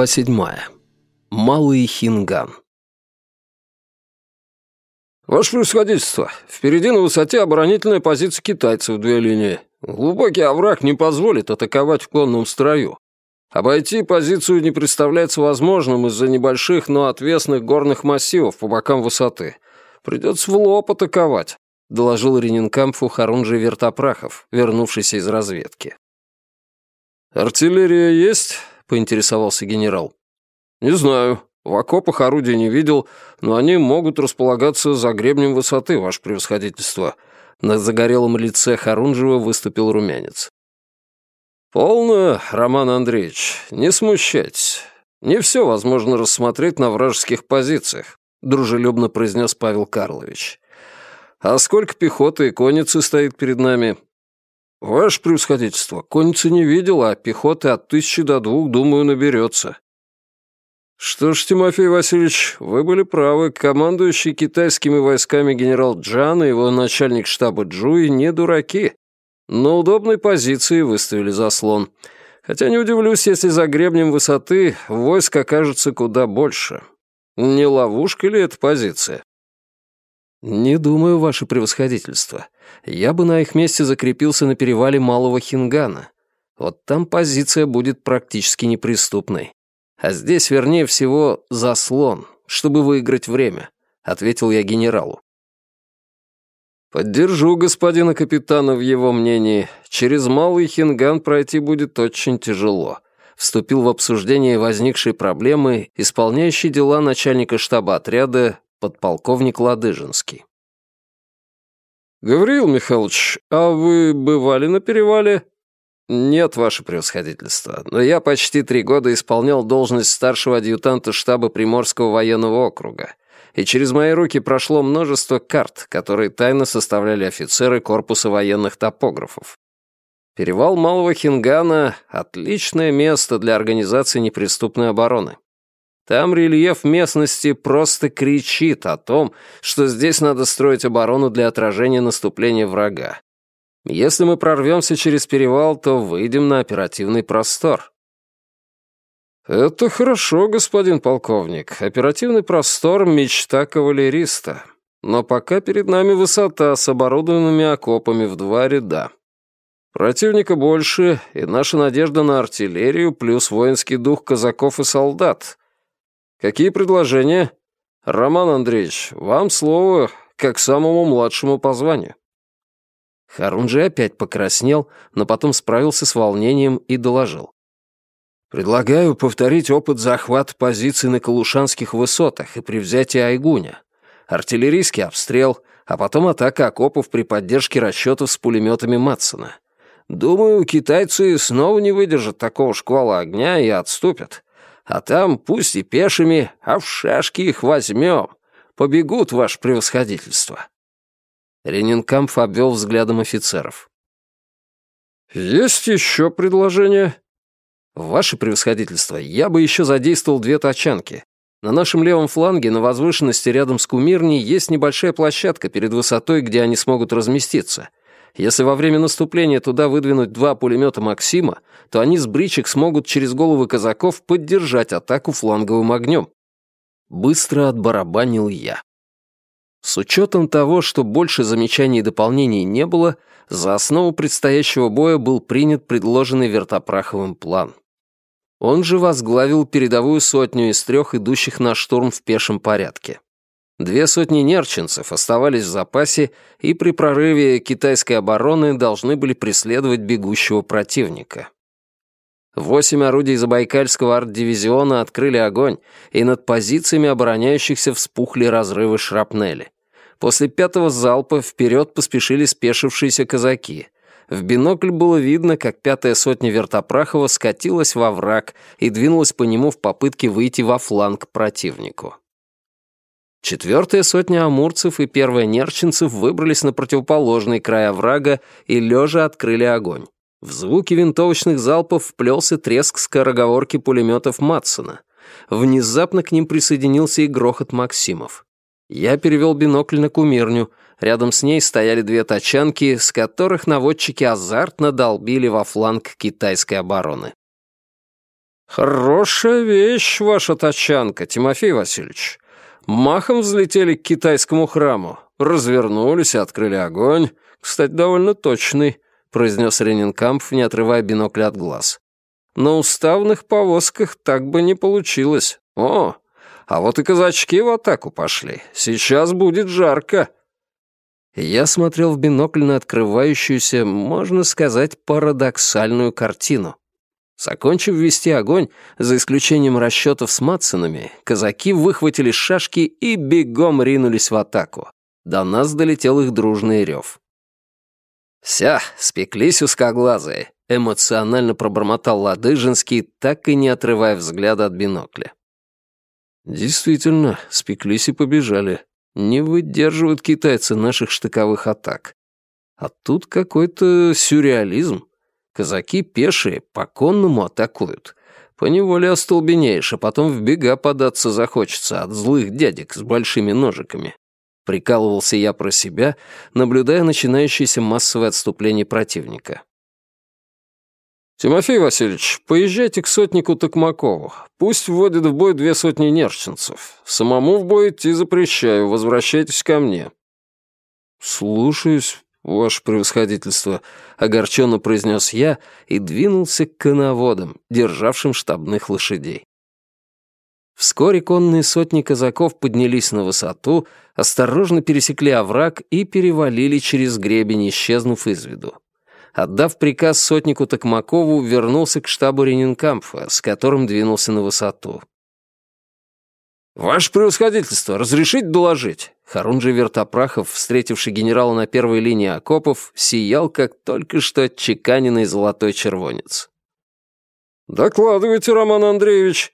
Глава седьмая. Малый Хинган. «Ваше превосходительство, впереди на высоте оборонительная позиция китайцев в две линии. Глубокий овраг не позволит атаковать в конном строю. Обойти позицию не представляется возможным из-за небольших, но отвесных горных массивов по бокам высоты. Придется в лоб атаковать», — доложил Ренинкампфу Харунжи Вертопрахов, вернувшийся из разведки. «Артиллерия есть?» — поинтересовался генерал. «Не знаю. В окопах орудия не видел, но они могут располагаться за гребнем высоты, ваше превосходительство». На загорелом лице Харунжева выступил румянец. «Полно, Роман Андреевич, не смущайтесь. Не все возможно рассмотреть на вражеских позициях», дружелюбно произнес Павел Карлович. «А сколько пехоты и конницы стоит перед нами?» «Ваше превосходительство, конницы не видел, а пехоты от тысячи до двух, думаю, наберется. Что ж, Тимофей Васильевич, вы были правы. Командующий китайскими войсками генерал Джан и его начальник штаба Джуи не дураки. На удобной позиции выставили заслон. Хотя не удивлюсь, если за гребнем высоты войск окажется куда больше. Не ловушка ли эта позиция? «Не думаю, ваше превосходительство. Я бы на их месте закрепился на перевале Малого Хингана. Вот там позиция будет практически неприступной. А здесь, вернее всего, заслон, чтобы выиграть время», — ответил я генералу. «Поддержу господина капитана в его мнении. Через Малый Хинган пройти будет очень тяжело», — вступил в обсуждение возникшей проблемы исполняющий дела начальника штаба отряда подполковник Ладыжинский. «Гавриил Михайлович, а вы бывали на перевале?» «Нет, ваше превосходительство, но я почти три года исполнял должность старшего адъютанта штаба Приморского военного округа, и через мои руки прошло множество карт, которые тайно составляли офицеры корпуса военных топографов. Перевал Малого Хингана — отличное место для организации неприступной обороны. Там рельеф местности просто кричит о том, что здесь надо строить оборону для отражения наступления врага. Если мы прорвемся через перевал, то выйдем на оперативный простор. Это хорошо, господин полковник. Оперативный простор — мечта кавалериста. Но пока перед нами высота с оборудованными окопами в два ряда. Противника больше, и наша надежда на артиллерию плюс воинский дух казаков и солдат. Какие предложения? Роман Андреевич, вам слово, как самому младшему по званию. Харунжи опять покраснел, но потом справился с волнением и доложил. «Предлагаю повторить опыт захвата позиций на Калушанских высотах и при взятии Айгуня. Артиллерийский обстрел, а потом атака окопов при поддержке расчетов с пулеметами Матсона. Думаю, китайцы снова не выдержат такого шквала огня и отступят. А там, пусть и пешими, а в шашки их возьмем. Побегут, ваше превосходительство». Ренинкампф обвел взглядом офицеров. «Есть еще предложение?» «Ваше превосходительство, я бы еще задействовал две тачанки. На нашем левом фланге, на возвышенности рядом с кумирней, есть небольшая площадка перед высотой, где они смогут разместиться. Если во время наступления туда выдвинуть два пулемета «Максима», то они с бричек смогут через головы казаков поддержать атаку фланговым огнем». Быстро отбарабанил я. С учетом того, что больше замечаний и дополнений не было, за основу предстоящего боя был принят предложенный Вертопраховым план. Он же возглавил передовую сотню из трех идущих на штурм в пешем порядке. Две сотни нерчинцев оставались в запасе и при прорыве китайской обороны должны были преследовать бегущего противника. Восемь орудий Забайкальского арт-дивизиона открыли огонь, и над позициями обороняющихся вспухли разрывы шрапнели. После пятого залпа вперед поспешили спешившиеся казаки. В бинокль было видно, как пятая сотня Вертопрахова скатилась во враг и двинулась по нему в попытке выйти во фланг противнику. Четвертая сотня амурцев и первая нерчинцев выбрались на противоположный край оврага и лежа открыли огонь. В звуки винтовочных залпов вплелся треск скороговорки пулеметов Матсона. Внезапно к ним присоединился и грохот Максимов. Я перевел бинокль на кумирню. Рядом с ней стояли две тачанки, с которых наводчики азартно долбили во фланг китайской обороны. «Хорошая вещь, ваша тачанка, Тимофей Васильевич. Махом взлетели к китайскому храму, развернулись и открыли огонь. Кстати, довольно точный», — произнес Ренинкамп, не отрывая бинокля от глаз. «На уставных повозках так бы не получилось. О, а вот и казачки в атаку пошли. Сейчас будет жарко». Я смотрел в бинокль на открывающуюся, можно сказать, парадоксальную картину. Закончив вести огонь, за исключением расчетов с Матсонами, казаки выхватили шашки и бегом ринулись в атаку. До нас долетел их дружный рев. «Вся, спеклись узкоглазые», — эмоционально пробормотал Ладыжинский, так и не отрывая взгляда от бинокля. Действительно, спеклись и побежали. Не выдерживают китайцы наших штыковых атак. А тут какой-то сюрреализм. Казаки пешие, по конному атакуют. Поневоле остолбенеешь, а потом в бега податься захочется от злых дядек с большими ножиками. Прикалывался я про себя, наблюдая начинающееся массовое отступление противника. «Тимофей Васильевич, поезжайте к сотнику Токмакову. Пусть вводит в бой две сотни нерчинцев. Самому в бой идти запрещаю, возвращайтесь ко мне». «Слушаюсь, «Ваше превосходительство», — огорченно произнес я и двинулся к коноводам, державшим штабных лошадей. Вскоре конные сотни казаков поднялись на высоту, осторожно пересекли овраг и перевалили через гребень, исчезнув из виду. Отдав приказ сотнику Токмакову, вернулся к штабу Ренинкампфа, с которым двинулся на высоту. «Ваше превосходительство, разрешить доложить?» Харунжий Вертопрахов, встретивший генерала на первой линии окопов, сиял, как только что отчеканенный золотой червонец. «Докладывайте, Роман Андреевич».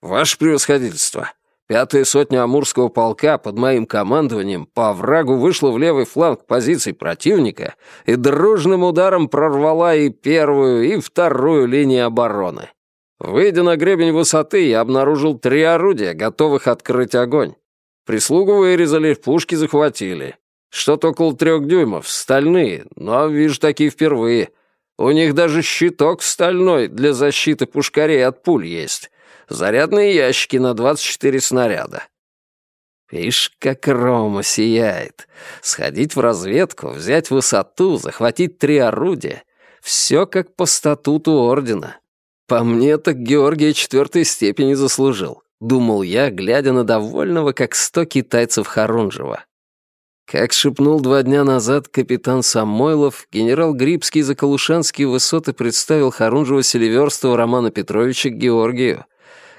«Ваше превосходительство, пятая сотня Амурского полка под моим командованием по оврагу вышла в левый фланг позиций противника и дружным ударом прорвала и первую, и вторую линии обороны. Выйдя на гребень высоты, я обнаружил три орудия, готовых открыть огонь. Прислугу вырезали, пушки захватили. Что-то около трех дюймов, стальные, но вижу такие впервые. У них даже щиток стальной для защиты пушкарей от пуль есть. Зарядные ящики на 24 снаряда. Ишь, как Рома сияет. Сходить в разведку, взять высоту, захватить три орудия. Все как по статуту ордена. По мне, так Георгия четвертой степени заслужил, думал я, глядя на довольного, как сто китайцев Харунжева. Как шепнул два дня назад капитан Самойлов, генерал Грибский за Калушанские высоты представил Харунжева Селиверстова Романа Петровича Георгию.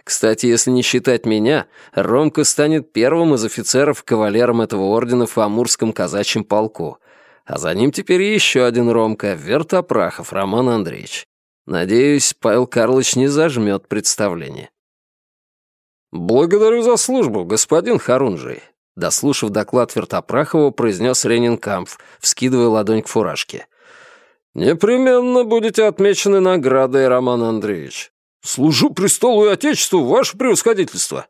Кстати, если не считать меня, Ромка станет первым из офицеров кавалером этого ордена в Амурском казачьем полку. А за ним теперь еще один Ромка, Вертопрахов Роман Андреевич. Надеюсь, Павел Карлович не зажмет представление. «Благодарю за службу, господин Харунжий», — дослушав доклад Вертопрахова, произнес Ренинкампф, вскидывая ладонь к фуражке. «Непременно будете отмечены наградой, Роман Андреевич. Служу престолу и отечеству, ваше превосходительство».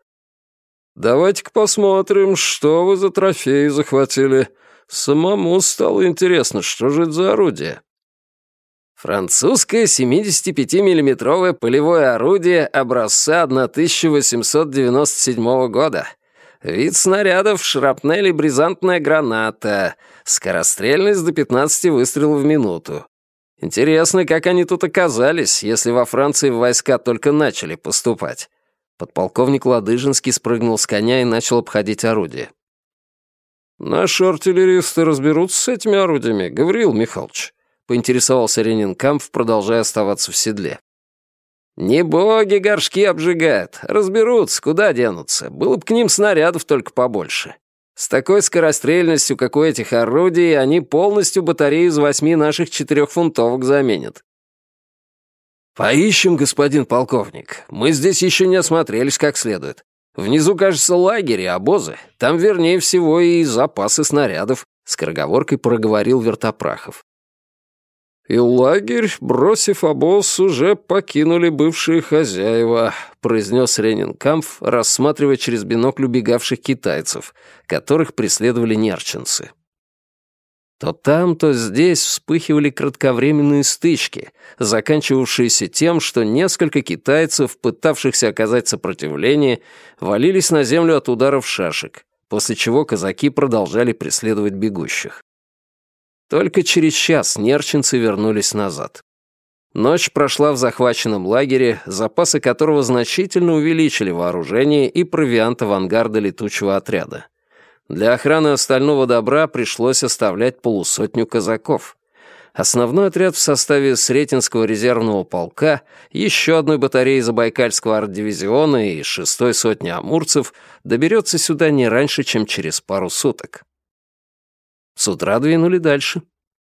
«Давайте-ка посмотрим, что вы за трофеи захватили. Самому стало интересно, что же это за орудие». Французское 75-миллиметровое полевое орудие образца 1897 года. Вид снарядов — шрапнель и бризантная граната. Скорострельность до 15 выстрелов в минуту. Интересно, как они тут оказались, если во Франции войска только начали поступать. Подполковник Ладыжинский спрыгнул с коня и начал обходить орудие. «Наши артиллеристы разберутся с этими орудиями, Гавриил Михайлович», поинтересовался Ренинкамп, продолжая оставаться в седле. «Не боги горшки обжигают. Разберутся, куда денутся. Было бы к ним снарядов только побольше. С такой скорострельностью, как у этих орудий, они полностью батарею из восьми наших четырехфунтовок заменят». «Поищем, господин полковник. Мы здесь еще не осмотрелись как следует. Внизу, кажется, лагерь и обозы. Там, вернее всего, и запасы снарядов», — скороговоркой проговорил Вертопрахов. И лагерь, бросив обоз, уже покинули бывшие хозяева, произнес Ренинкамф, рассматривая через бинокль убегавших китайцев, которых преследовали нерчинцы. То там, то здесь вспыхивали кратковременные стычки, заканчивавшиеся тем, что несколько китайцев, пытавшихся оказать сопротивление, валились на землю от ударов шашек, после чего казаки продолжали преследовать бегущих. Только через час нерчинцы вернулись назад. Ночь прошла в захваченном лагере, запасы которого значительно увеличили вооружение и провиант авангарда летучего отряда. Для охраны остального добра пришлось оставлять полусотню казаков. Основной отряд в составе Сретенского резервного полка, еще одной батареи Забайкальского арт-дивизиона и шестой сотни амурцев доберется сюда не раньше, чем через пару суток. С утра двинули дальше.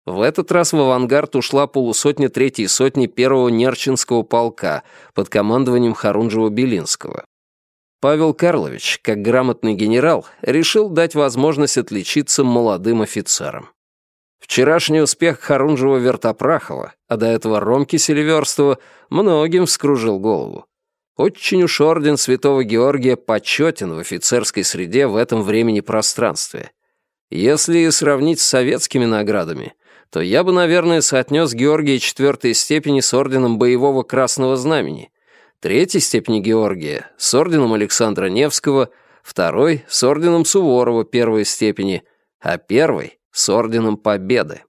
В этот раз в авангард ушла полусотня третьей сотни первого Нерчинского полка под командованием Харунжева-Белинского. Павел Карлович, как грамотный генерал, решил дать возможность отличиться молодым офицерам. Вчерашний успех Харунжева-Вертопрахова, а до этого Ромки Селиверстова, многим вскружил голову. Очень уж орден Святого Георгия почетен в офицерской среде в этом времени-пространстве. Если сравнить с советскими наградами, то я бы, наверное, соотнес Георгия четвертой степени с орденом Боевого Красного Знамени, третьей степени Георгия с орденом Александра Невского, второй с орденом Суворова первой степени, а первой с орденом Победы.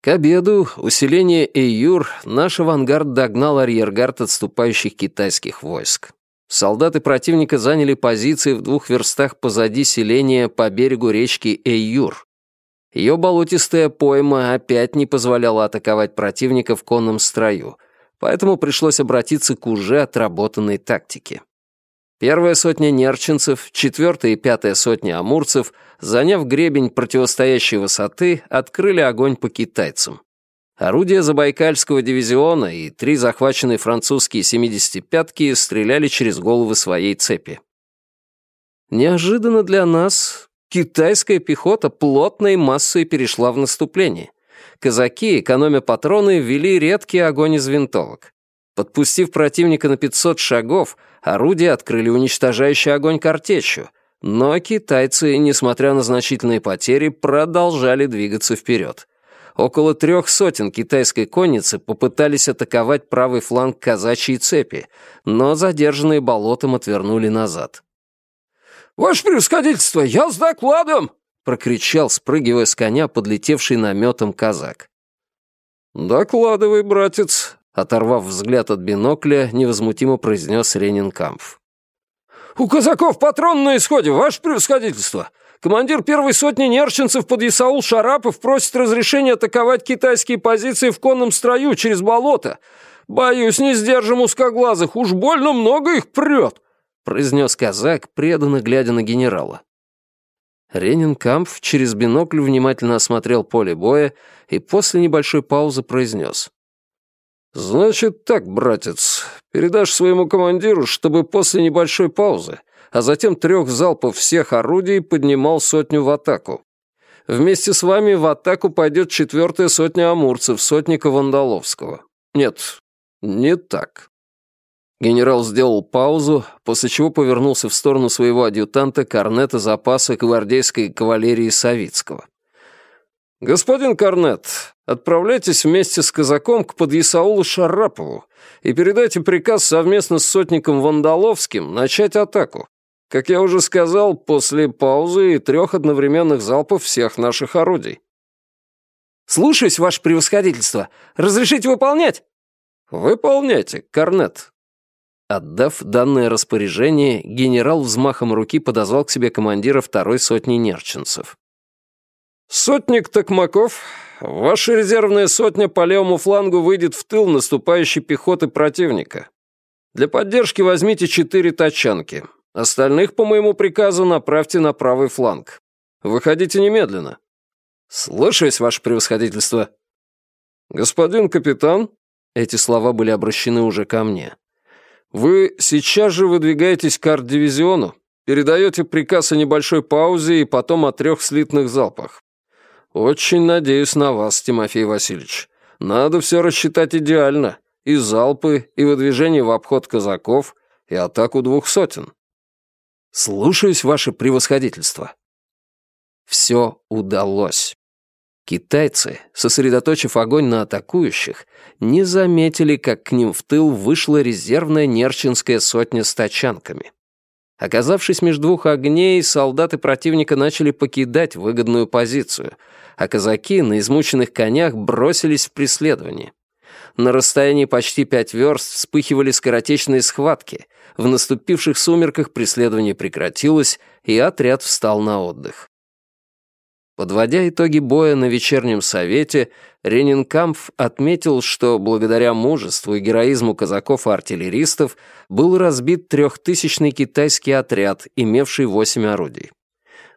К обеду усиление Эйюр наш авангард догнал арьергард отступающих китайских войск. Солдаты противника заняли позиции в двух верстах позади селения по берегу речки Эйюр. Ее болотистая пойма опять не позволяла атаковать противника в конном строю, поэтому пришлось обратиться к уже отработанной тактике. Первая сотня нерчинцев, четвертая и пятая сотня амурцев, заняв гребень противостоящей высоты, открыли огонь по китайцам. Орудия Забайкальского дивизиона и три захваченные французские 75-ки стреляли через головы своей цепи. Неожиданно для нас китайская пехота плотной массой перешла в наступление. Казаки, экономя патроны, вели редкий огонь из винтовок. Подпустив противника на 500 шагов, орудия открыли уничтожающий огонь картечью, но китайцы, несмотря на значительные потери, продолжали двигаться вперед около трех сотен китайской конницы попытались атаковать правый фланг казачьей цепи, но задержанные болотом отвернули назад. «Ваше превосходительство, я с докладом!» — прокричал, спрыгивая с коня, подлетевший наметом казак. «Докладывай, братец», — оторвав взгляд от бинокля, невозмутимо произнес Ренинкампф. «У казаков патрон на исходе, ваше превосходительство. Командир первой сотни нерчинцев под Исаул Шарапов просит разрешения атаковать китайские позиции в конном строю через болото. Боюсь, не сдержим узкоглазых, уж больно много их прет», — произнес казак, преданно глядя на генерала. Ренинкампф через бинокль внимательно осмотрел поле боя и после небольшой паузы произнес. «Значит так, братец, передашь своему командиру, чтобы после небольшой паузы а затем трех залпов всех орудий поднимал сотню в атаку. Вместе с вами в атаку пойдет четвертая сотня амурцев, сотника Вандаловского. Нет, не так. Генерал сделал паузу, после чего повернулся в сторону своего адъютанта корнета запаса гвардейской кавалерии Савицкого. «Господин Корнет, отправляйтесь вместе с казаком к подъясаулу Шарапову и передайте приказ совместно с сотником Вандаловским начать атаку. Как я уже сказал, после паузы и трех одновременных залпов всех наших орудий. «Слушаюсь, ваше превосходительство. Разрешите выполнять?» «Выполняйте, Корнет». Отдав данное распоряжение, генерал взмахом руки подозвал к себе командира второй сотни нерчинцев. «Сотник Токмаков, ваша резервная сотня по левому флангу выйдет в тыл наступающей пехоты противника. Для поддержки возьмите четыре тачанки. Остальных, по моему приказу, направьте на правый фланг. Выходите немедленно. Слушаюсь, ваше превосходительство. Господин капитан, эти слова были обращены уже ко мне. Вы сейчас же выдвигаетесь к арт-дивизиону, передаете приказ о небольшой паузе и потом о трех слитных залпах. Очень надеюсь на вас, Тимофей Васильевич. Надо все рассчитать идеально. И залпы, и выдвижение в обход казаков, и атаку двух сотен. «Слушаюсь, ваше превосходительство». Все удалось. Китайцы, сосредоточив огонь на атакующих, не заметили, как к ним в тыл вышла резервная нерчинская сотня с тачанками. Оказавшись между двух огней, солдаты противника начали покидать выгодную позицию, а казаки на измученных конях бросились в преследование. На расстоянии почти пять верст вспыхивали скоротечные схватки. В наступивших сумерках преследование прекратилось, и отряд встал на отдых. Подводя итоги боя на вечернем совете, Ренинкампф отметил, что благодаря мужеству и героизму казаков и артиллеристов был разбит трехтысячный китайский отряд, имевший восемь орудий.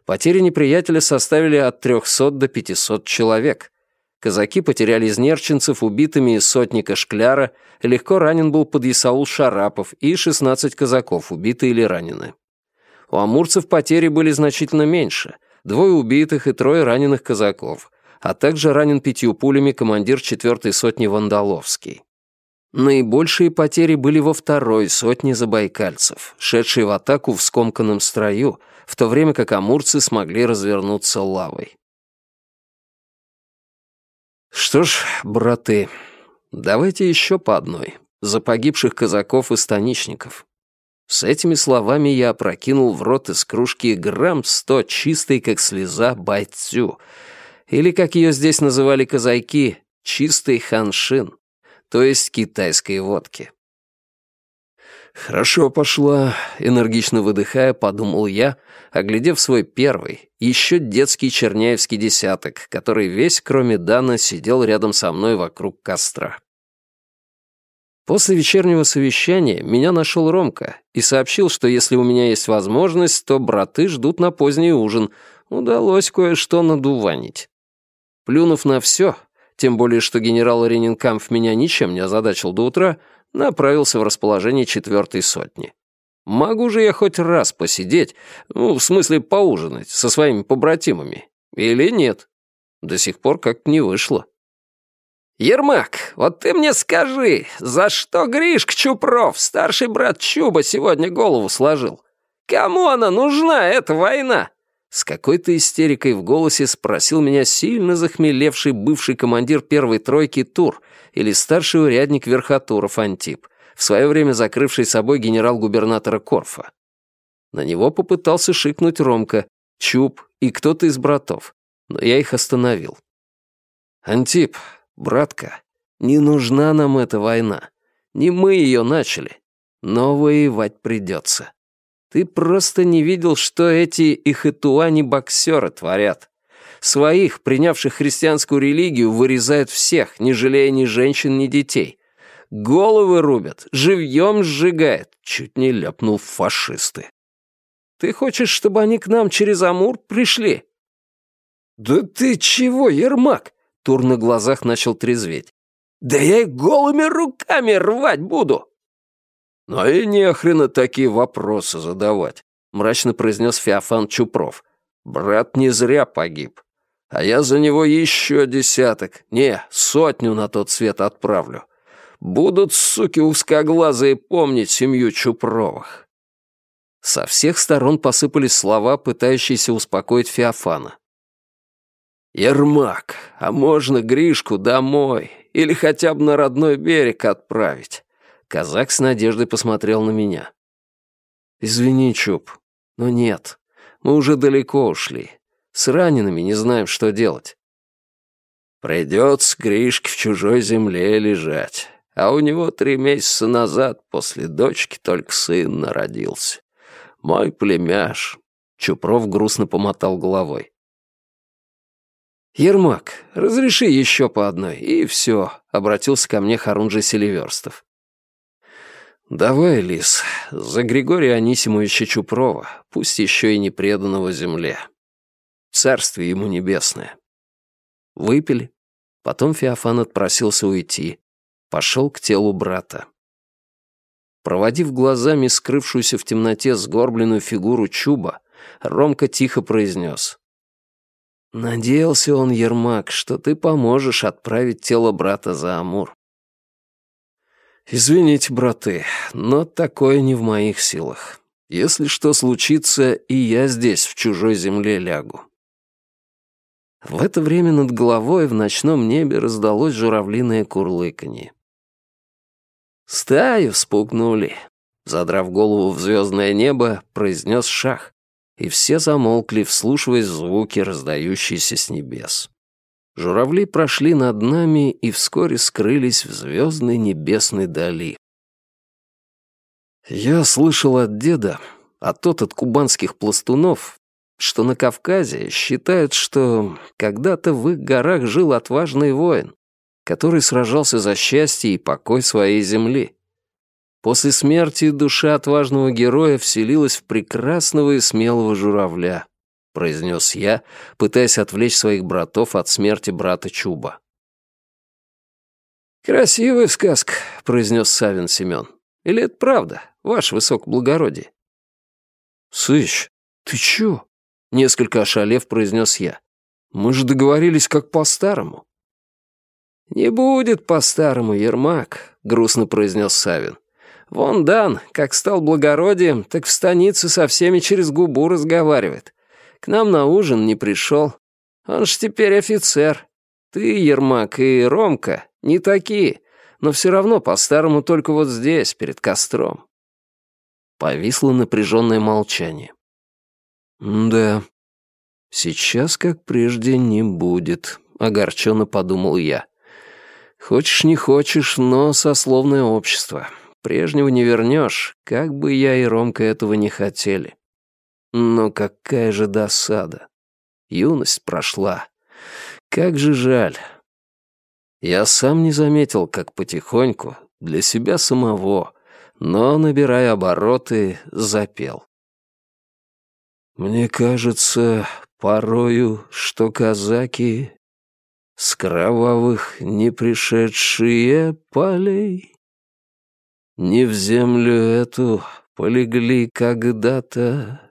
Потери неприятеля составили от 300 до 500 человек. Казаки потеряли из нерчинцев убитыми из сотника Шкляра, легко ранен был подъясаул Шарапов и 16 казаков, убиты или ранены. У амурцев потери были значительно меньше — двое убитых и трое раненых казаков, а также ранен пятью пулями командир четвертой сотни Вандаловский. Наибольшие потери были во второй сотне забайкальцев, шедшей в атаку в скомканном строю, в то время как амурцы смогли развернуться лавой. Что ж, браты, давайте еще по одной, за погибших казаков и станичников. С этими словами я опрокинул в рот из кружки грамм сто чистой, как слеза, байцю, или, как ее здесь называли казайки, чистый ханшин, то есть китайской водки. «Хорошо пошла», — энергично выдыхая, подумал я, оглядев свой первый, еще детский черняевский десяток, который весь, кроме Дана, сидел рядом со мной вокруг костра. После вечернего совещания меня нашел Ромка и сообщил, что если у меня есть возможность, то браты ждут на поздний ужин. Удалось кое-что надуванить. Плюнув на все, тем более что генерал Ренинкамф меня ничем не озадачил до утра, направился в расположение четвертой сотни. Могу же я хоть раз посидеть, ну, в смысле поужинать, со своими побратимами, или нет? До сих пор как не вышло. «Ермак, вот ты мне скажи, за что Гришк Чупров, старший брат Чуба, сегодня голову сложил? Кому она нужна, эта война?» С какой-то истерикой в голосе спросил меня сильно захмелевший бывший командир первой тройки Тур или старший урядник Верхотуров Антип, в свое время закрывший собой генерал-губернатора Корфа. На него попытался шикнуть Ромка, Чуб и кто-то из братов, но я их остановил. «Антип, «Братка, не нужна нам эта война. Не мы ее начали. Но воевать придется. Ты просто не видел, что эти ихэтуани-боксеры творят. Своих, принявших христианскую религию, вырезают всех, не жалея ни женщин, ни детей. Головы рубят, живьем сжигают. Чуть не ляпнул фашисты. Ты хочешь, чтобы они к нам через Амур пришли? Да ты чего, Ермак? Тур на глазах начал трезветь. «Да я их голыми руками рвать буду!» «Ну и нехрена такие вопросы задавать», — мрачно произнес Феофан Чупров. «Брат не зря погиб. А я за него еще десяток, не, сотню на тот свет отправлю. Будут, суки узкоглазые, помнить семью Чупровых». Со всех сторон посыпались слова, пытающиеся успокоить Феофана. «Ермак, а можно Гришку домой или хотя бы на родной берег отправить?» Казак с надеждой посмотрел на меня. «Извини, Чуб, но нет, мы уже далеко ушли. С ранеными не знаем, что делать». «Придется Гришке в чужой земле лежать, а у него три месяца назад после дочки только сын народился. Мой племяш». Чупров грустно помотал головой. «Ермак, разреши еще по одной, и все», — обратился ко мне Харунжий Селиверстов. «Давай, Лис, за Григория Анисимовича Чупрова, пусть еще и не преданного земле. Царствие ему небесное». Выпили. Потом Феофан отпросился уйти. Пошел к телу брата. Проводив глазами скрывшуюся в темноте сгорбленную фигуру Чуба, Ромка тихо произнес. Надеялся он, Ермак, что ты поможешь отправить тело брата за Амур. Извините, браты, но такое не в моих силах. Если что случится, и я здесь, в чужой земле, лягу. В это время над головой в ночном небе раздалось журавлиное курлыканье. «Стаю спугнули», — задрав голову в звездное небо, произнес шах, и все замолкли, вслушиваясь в звуки, раздающиеся с небес. Журавли прошли над нами и вскоре скрылись в звездной небесной дали. Я слышал от деда, а тот от кубанских пластунов, что на Кавказе считают, что когда-то в их горах жил отважный воин, который сражался за счастье и покой своей земли. После смерти душа отважного героя вселилась в прекрасного и смелого журавля, произнес я, пытаясь отвлечь своих братов от смерти брата Чуба. «Красивая сказка», — произнес Савин Семен. «Или это правда, ваше высокоблагородие?» «Сыч, ты чё?» — несколько ошалев произнес я. «Мы же договорились как по-старому». «Не будет по-старому, Ермак», — грустно произнес Савин. «Вон Дан, как стал благородием, так в станице со всеми через губу разговаривает. К нам на ужин не пришел. Он ж теперь офицер. Ты, Ермак, и Ромка не такие, но все равно по-старому только вот здесь, перед костром». Повисло напряженное молчание. «Да, сейчас, как прежде, не будет», — огорченно подумал я. Хочешь, не хочешь, но сословное общество. Прежнего не вернешь, как бы я и Ромка этого не хотели. Но какая же досада. Юность прошла. Как же жаль. Я сам не заметил, как потихоньку, для себя самого, но, набирая обороты, запел. Мне кажется, порою, что казаки с кровавых не пришедшие полей. Не в землю эту полегли когда-то,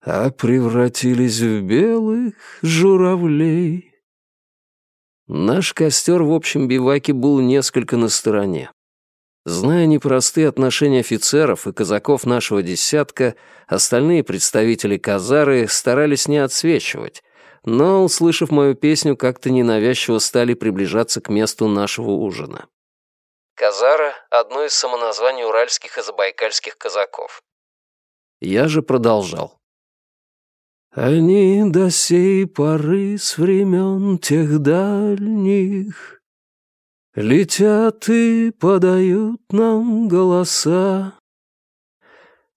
а превратились в белых журавлей. Наш костер в общем биваке был несколько на стороне. Зная непростые отношения офицеров и казаков нашего десятка, остальные представители казары старались не отсвечивать, но, услышав мою песню, как-то ненавязчиво стали приближаться к месту нашего ужина. Казара — одно из самоназваний уральских и забайкальских казаков. Я же продолжал. Они до сей поры с времен тех дальних Летят и подают нам голоса.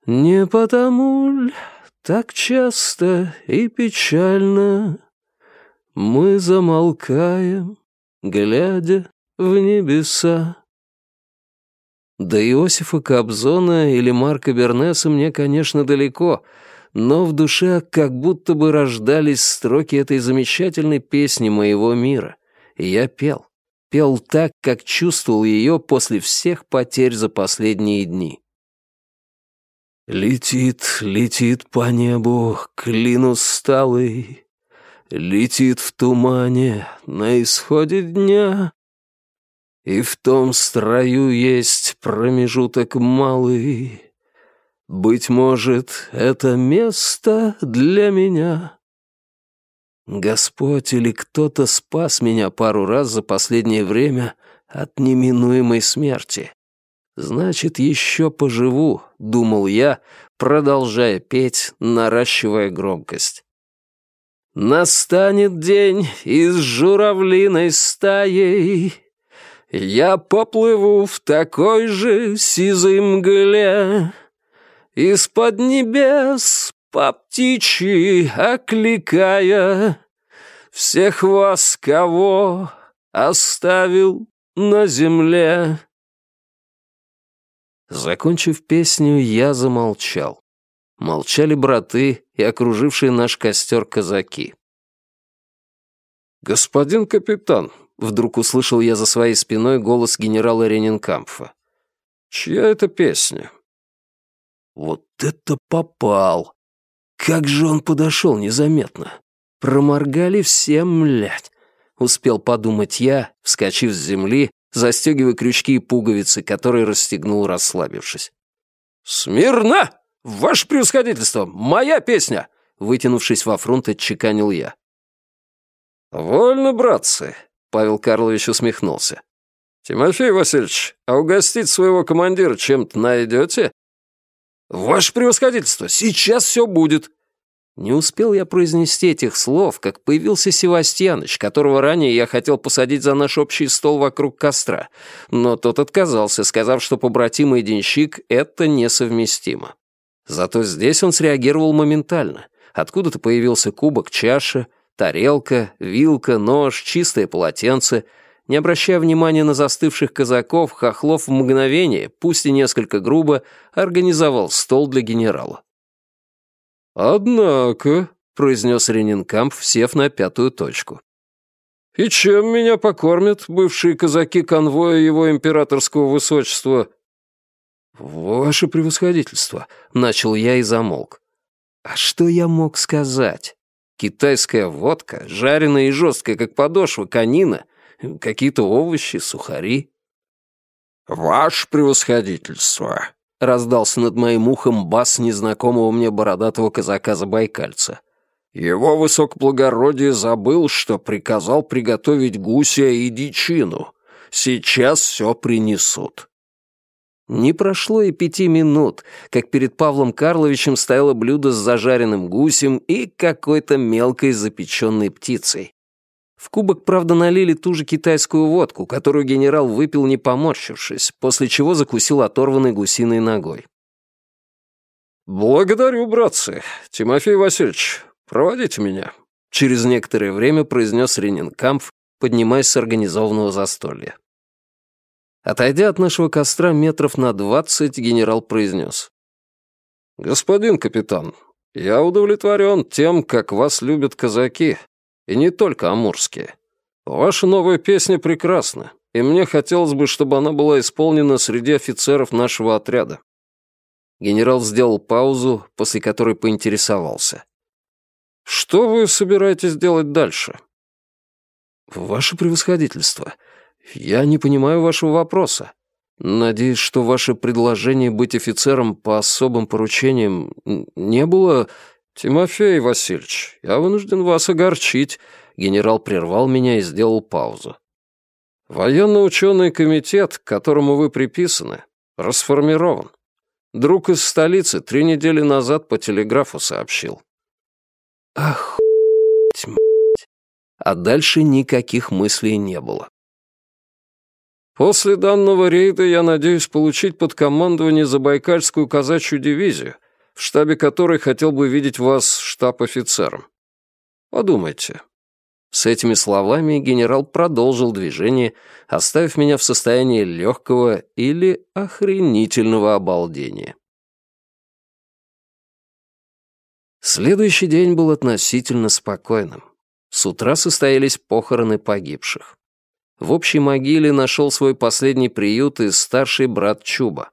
Не потому ль так часто и печально Мы замолкаем, глядя в небеса. До Иосифа Кобзона или Марка Бернеса мне, конечно, далеко, но в душе как будто бы рождались строки этой замечательной песни моего мира, и я пел. Пел так, как чувствовал ее после всех потерь за последние дни. Летит, летит по небу клин усталый, Летит в тумане на исходе дня, И в том строю есть промежуток малый. Быть может, это место для меня. Господь или кто-то спас меня пару раз за последнее время от неминуемой смерти. Значит, еще поживу, думал я, продолжая петь, наращивая громкость. Настанет день из журавлиной стаей, Я поплыву в такой же сизой мгле, Из-под небес по птичьи окликая Всех вас, кого оставил на земле. Закончив песню, я замолчал. Молчали браты и окружившие наш костер казаки. «Господин капитан», — вдруг услышал я за своей спиной голос генерала Ренинкампфа. «Чья это песня?» «Вот это попал! Как же он подошел незаметно! Проморгали все, млядь!» — успел подумать я, вскочив с земли застегивая крючки и пуговицы, которые расстегнул, расслабившись. «Смирно! Ваше превосходительство! Моя песня!» Вытянувшись во фронт, отчеканил я. «Вольно, братцы», — Павел Карлович усмехнулся. «Тимофей Васильевич, а угостить своего командира чем-то найдете?» «Ваше превосходительство, сейчас все будет!» Не успел я произнести этих слов, как появился Севастьяныч, которого ранее я хотел посадить за наш общий стол вокруг костра, но тот отказался, сказав, что побратимый денщик — это несовместимо. Зато здесь он среагировал моментально. Откуда-то появился кубок, чаша, тарелка, вилка, нож, чистое полотенце — не обращая внимания на застывших казаков, Хохлов в мгновение, пусть и несколько грубо, организовал стол для генерала. «Однако», — произнес Ренинкамп, сев на пятую точку. «И чем меня покормят бывшие казаки конвоя его императорского высочества?» «Ваше превосходительство», — начал я и замолк. «А что я мог сказать? Китайская водка, жареная и жесткая, как подошва, конина, какие-то овощи, сухари». «Ваше превосходительство», — раздался над моим ухом бас незнакомого мне бородатого казака-забайкальца. «Его высокоблагородие забыл, что приказал приготовить гуся и дичину. Сейчас все принесут». Не прошло и пяти минут, как перед Павлом Карловичем стояло блюдо с зажаренным гусем и какой-то мелкой запеченной птицей. В кубок, правда, налили ту же китайскую водку, которую генерал выпил, не поморщившись, после чего закусил оторванной гусиной ногой. «Благодарю, братцы. Тимофей Васильевич, проводите меня», — через некоторое время произнес Ренинкампф, поднимаясь с организованного застолья. Отойдя от нашего костра метров на двадцать, генерал произнес. «Господин капитан, я удовлетворен тем, как вас любят казаки, и не только амурские. Ваша новая песня прекрасна, и мне хотелось бы, чтобы она была исполнена среди офицеров нашего отряда». Генерал сделал паузу, после которой поинтересовался. «Что вы собираетесь делать дальше?» «Ваше превосходительство, я не понимаю вашего вопроса. Надеюсь, что ваше предложение быть офицером по особым поручениям не было «Тимофей Васильевич, я вынужден вас огорчить», — генерал прервал меня и сделал паузу. «Военно-ученый комитет, к которому вы приписаны, расформирован. Друг из столицы три недели назад по телеграфу сообщил». «Ах, мать!» А дальше никаких мыслей не было. «После данного рейда я надеюсь получить под командование Забайкальскую казачью дивизию, в штабе которой хотел бы видеть вас штаб-офицером. Подумайте». С этими словами генерал продолжил движение, оставив меня в состоянии легкого или охренительного обалдения. Следующий день был относительно спокойным. С утра состоялись похороны погибших. В общей могиле нашел свой последний приют и старший брат Чуба.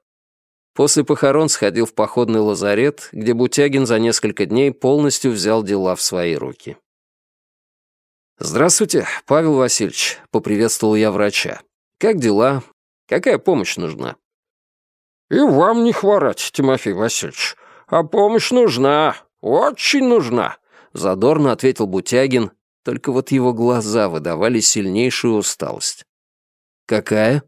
После похорон сходил в походный лазарет, где Бутягин за несколько дней полностью взял дела в свои руки. «Здравствуйте, Павел Васильевич», — поприветствовал я врача. «Как дела? Какая помощь нужна?» «И вам не хворать, Тимофей Васильевич. А помощь нужна, очень нужна», — задорно ответил Бутягин, только вот его глаза выдавали сильнейшую усталость. «Какая?»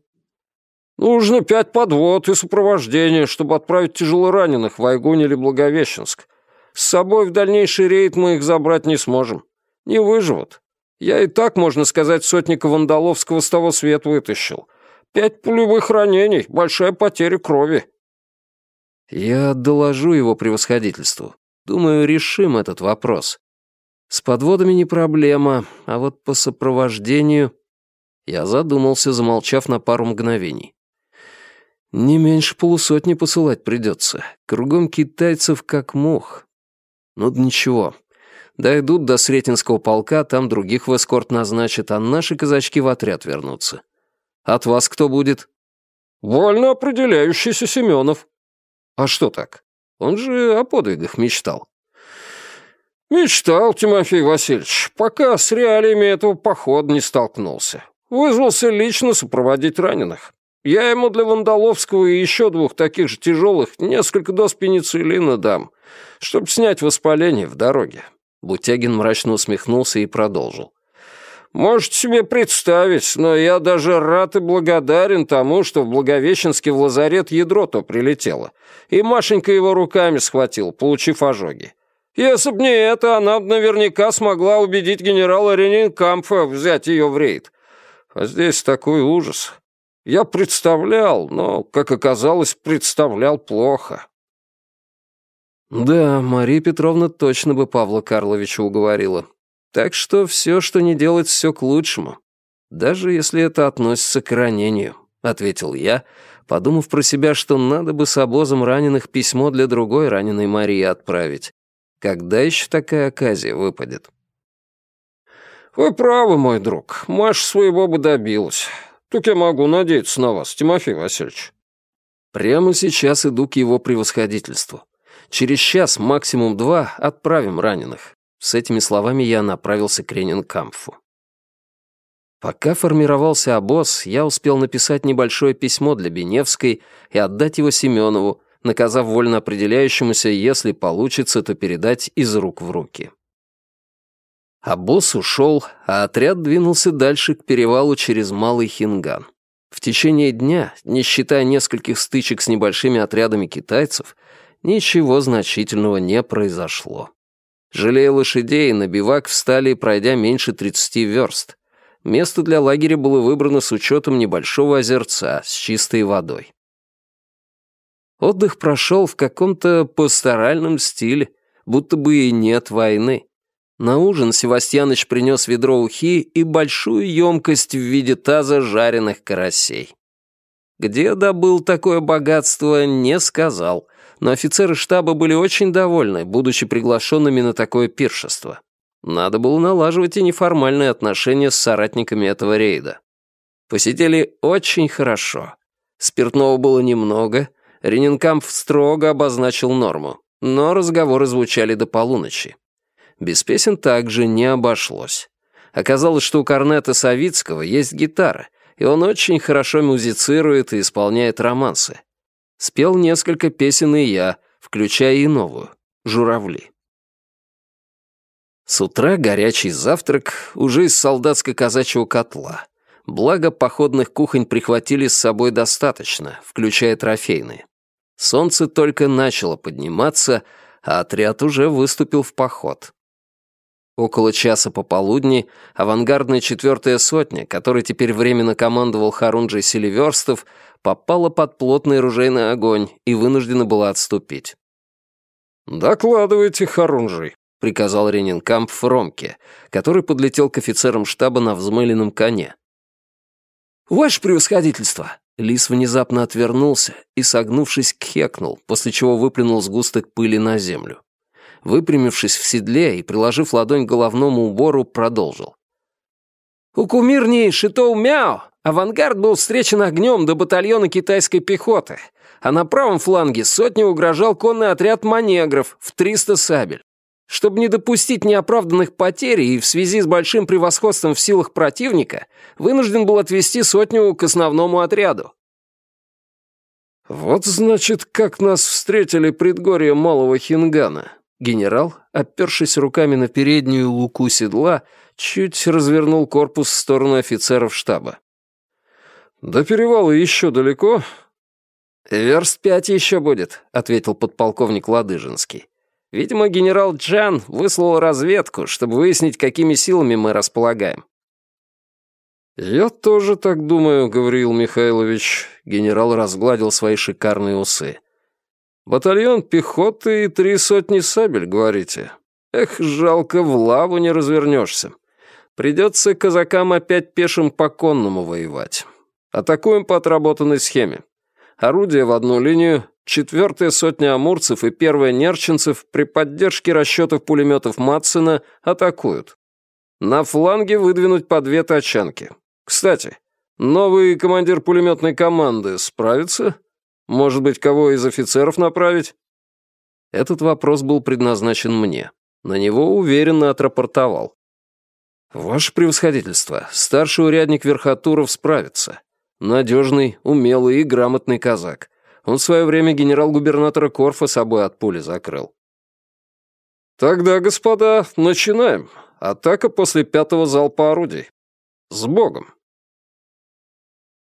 Нужно пять подвод и сопровождение, чтобы отправить тяжелораненых в Айгунь или Благовещенск. С собой в дальнейший рейд мы их забрать не сможем. Не выживут. Я и так, можно сказать, сотника Вандаловского с того света вытащил. Пять пулевых ранений, большая потеря крови. Я доложу его превосходительству. Думаю, решим этот вопрос. С подводами не проблема, а вот по сопровождению... Я задумался, замолчав на пару мгновений. Не меньше полусотни посылать придется. Кругом китайцев как мух. Ну да ничего. Дойдут до Сретенского полка, там других в эскорт назначат, а наши казачки в отряд вернутся. От вас кто будет? Вольно определяющийся Семенов. А что так? Он же о подвигах мечтал. Мечтал, Тимофей Васильевич, пока с реалиями этого похода не столкнулся. Вызвался лично сопроводить раненых. Я ему для Вандаловского и еще двух таких же тяжелых несколько доз пенициллина дам, чтобы снять воспаление в дороге». Бутягин мрачно усмехнулся и продолжил. Можете себе представить, но я даже рад и благодарен тому, что в Благовещенске в лазарет ядро то прилетело, и Машенька его руками схватил, получив ожоги. Если б не это, она бы наверняка смогла убедить генерала Ренинкампфа взять ее в рейд. А здесь такой ужас. Я представлял, но, как оказалось, представлял плохо. Да, Мария Петровна точно бы Павла Карловича уговорила. Так что все, что не делать, все к лучшему. Даже если это относится к ранению, ответил я, подумав про себя, что надо бы с обозом раненых письмо для другой раненой Марии отправить. Когда еще такая оказия выпадет? «Вы правы, мой друг. Маша своего бы добилась. Так я могу надеяться на вас, Тимофей Васильевич». «Прямо сейчас иду к его превосходительству. Через час, максимум два, отправим раненых». С этими словами я направился к Ренинкампфу. Пока формировался обоз, я успел написать небольшое письмо для Беневской и отдать его Семенову, наказав вольно определяющемуся, если получится, то передать из рук в руки. А босс ушел, а отряд двинулся дальше к перевалу через Малый Хинган. В течение дня, не считая нескольких стычек с небольшими отрядами китайцев, ничего значительного не произошло. Жалея лошадей, на бивак встали, пройдя меньше 30 верст. Место для лагеря было выбрано с учетом небольшого озерца с чистой водой. Отдых прошел в каком-то пасторальном стиле, будто бы и нет войны. На ужин Севастьяныч принес ведро ухи и большую емкость в виде таза жареных карасей. Где добыл такое богатство, не сказал, но офицеры штаба были очень довольны, будучи приглашенными на такое пиршество. Надо было налаживать и неформальные отношения с соратниками этого рейда. Посидели очень хорошо. Спиртного было немного — Ренинкамп строго обозначил норму, но разговоры звучали до полуночи. Без песен также не обошлось. Оказалось, что у Корнета Савицкого есть гитара, и он очень хорошо музицирует и исполняет романсы. Спел несколько песен и я, включая и новую «Журавли». С утра горячий завтрак уже из солдатско-казачьего котла. Благо, походных кухонь прихватили с собой достаточно, включая трофейные. Солнце только начало подниматься, а отряд уже выступил в поход. Около часа пополудни авангардная четвертая сотня, которой теперь временно командовал Харунджий Селиверстов, попала под плотный ружейный огонь и вынуждена была отступить. «Докладывайте, Харунжий», — приказал Ренинкамп Фромке, который подлетел к офицерам штаба на взмыленном коне. «Ваше превосходительство!» Лис внезапно отвернулся и, согнувшись, кхекнул, после чего выплюнул сгусток пыли на землю. Выпрямившись в седле и приложив ладонь к головному убору, продолжил. «У кумирни Шитоу Мяо авангард был встречен огнем до батальона китайской пехоты, а на правом фланге сотни угрожал конный отряд манегров в 300 сабель. Чтобы не допустить неоправданных потерь и в связи с большим превосходством в силах противника, вынужден был отвести сотню к основному отряду. «Вот, значит, как нас встретили предгорье Малого Хингана». Генерал, опершись руками на переднюю луку седла, чуть развернул корпус в сторону офицеров штаба. «До перевала еще далеко?» «Верст пять еще будет», — ответил подполковник Ладыжинский. Видимо, генерал Джан выслал разведку, чтобы выяснить, какими силами мы располагаем. «Я тоже так думаю, Гавриил Михайлович», — генерал разгладил свои шикарные усы. «Батальон пехоты и три сотни сабель, говорите? Эх, жалко, в лаву не развернешься. Придется казакам опять пешим по конному воевать. Атакуем по отработанной схеме. Орудия в одну линию, Четвертая сотня амурцев и первая нерчинцев при поддержке расчетов пулеметов Матсена атакуют. На фланге выдвинуть по две тачанки. Кстати, новый командир пулеметной команды справится? Может быть, кого из офицеров направить? Этот вопрос был предназначен мне. На него уверенно отрапортовал. «Ваше превосходительство, старший урядник Верхотуров справится. Надежный, умелый и грамотный казак. Он в свое время генерал-губернатора Корфа собой от пули закрыл. «Тогда, господа, начинаем. Атака после пятого залпа орудий. С Богом.